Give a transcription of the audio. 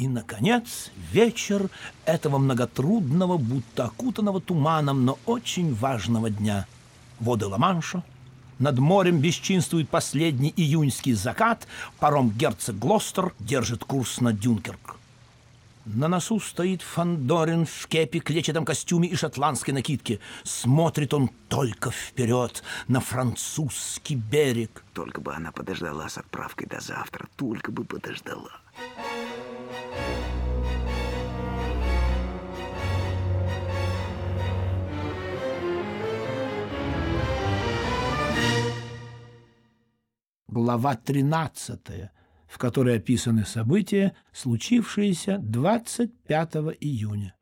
И, наконец, вечер этого многотрудного, будто окутанного туманом, но очень важного дня. Воды Ла-Манша, над морем бесчинствует последний июньский закат, паром герцог Глостер держит курс на Дюнкерк. На носу стоит Фандорин в кепе, клетчатом костюме и шотландской накидке. Смотрит он только вперед, на французский берег. Только бы она подождала с отправкой до завтра, только бы подождала. Глава 13 в которой описаны события, случившиеся 25 июня.